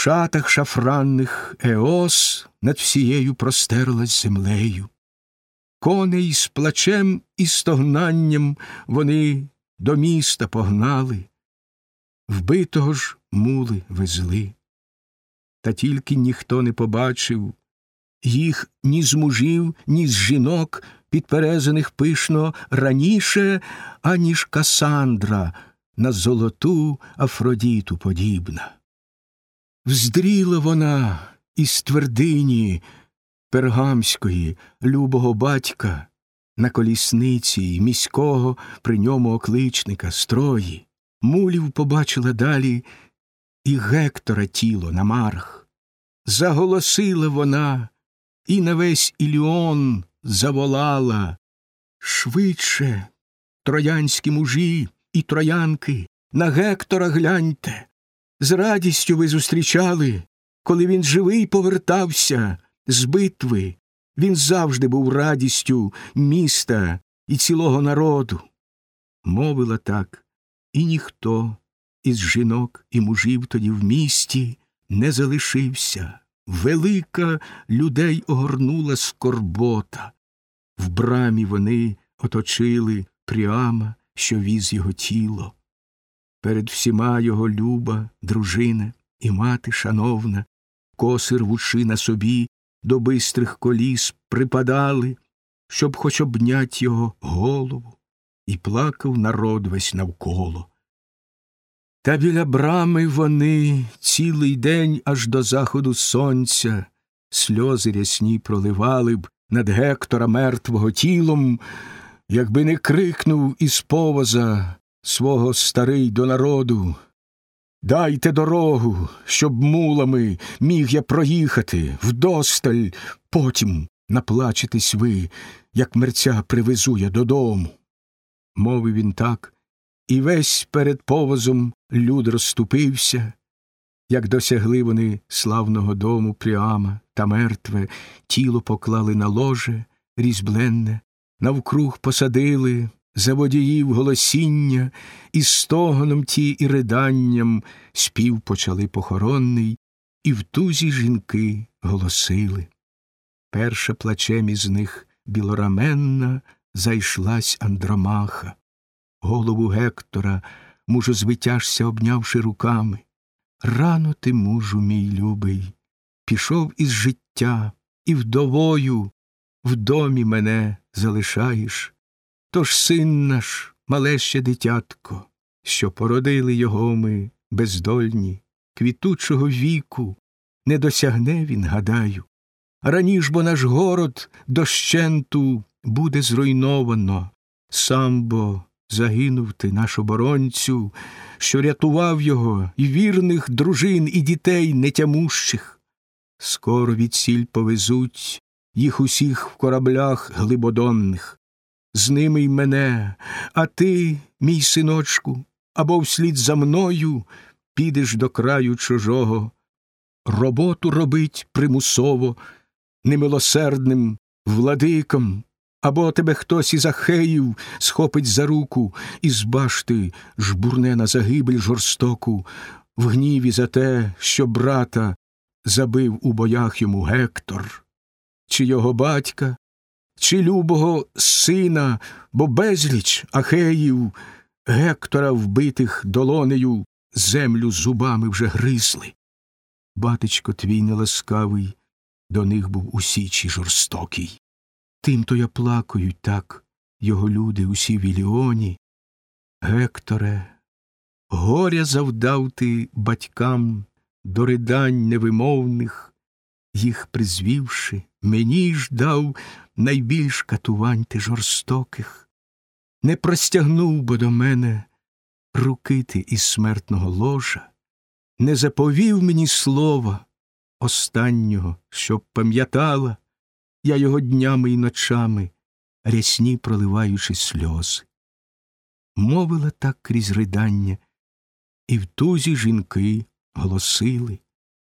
шатах шафранних Еос над всією простерлась землею. Коней з плачем і стогнанням вони до міста погнали, вбитого ж мули везли. Та тільки ніхто не побачив їх ні з мужів, ні з жінок, підперезаних пишно раніше, аніж Касандра на золоту Афродіту подібна. Вздріла вона із твердині пергамської, любого батька, на колісниці міського при ньому окличника строї, мулів побачила далі і Гектора тіло на марх. Заголосила вона, і на весь Іліон заволала. Швидше, троянські мужі і троянки, на Гектора гляньте. З радістю ви зустрічали, коли він живий повертався з битви. Він завжди був радістю міста і цілого народу. Мовила так, і ніхто із жінок і мужів тоді в місті не залишився. Велика людей огорнула скорбота. В брамі вони оточили пряма, що віз його тіло. Перед всіма його люба, дружина і мати шановна, коси рвучи на собі до бистрих коліс припадали, щоб хоч обнять його голову, і плакав народ весь навколо. Та біля брами вони цілий день аж до заходу сонця сльози рясні проливали б над Гектора мертвого тілом, якби не крикнув із повоза свого старий до народу. Дайте дорогу, щоб мулами міг я проїхати вдосталь, потім наплачетесь ви, як мерця привезу я додому. Мовив він так, і весь перед повозом люд розступився, як досягли вони славного дому Пріама та мертве, тіло поклали на ложе різьбленне, навкруг посадили за водіїв голосіння, і стогоном ті і риданням спів почали похоронний, і в тузі жінки голосили. Перша плачем із них білораменна зайшлась Андромаха, голову Гектора, мужу звитяжся, обнявши руками. Рано ти, мужу, мій любий, пішов із життя, і вдовою в домі мене залишаєш. Тож син наш, мале ще дитятко, що породили його ми бездольні, квітучого віку, не досягне він, гадаю. Раніш бо наш город дощенту буде зруйновано, сам бо загинув ти наш оборонцю, що рятував його і вірних дружин, і дітей нетямущих. Скоро від сіль повезуть їх усіх в кораблях глибодонних з ними й мене, а ти, мій синочку, або вслід за мною підеш до краю чужого. Роботу робить примусово, немилосердним владиком, або тебе хтось із ахеїв схопить за руку і з башти жбурне на загибель жорстоку, в гніві за те, що брата забив у боях йому Гектор, чи його батька, чи любого сина, бо безліч ахеїв, Гектора, вбитих долонею, землю зубами вже гризли. Батечко твій неласкавий, до них був у січі жорстокий. Тим то я плакаю так, його люди усі в Іліоні. Гекторе, горя завдав ти батькам до ридань невимовних, їх призвівши, мені ж дав найбільш катувань ти жорстоких, не простягнув бо до мене руки ти із смертного ложа, не заповів мені слова останнього, щоб пам'ятала я його днями і ночами, рясні проливаючи сльози. Мовила так крізь ридання, і в тузі жінки голосили.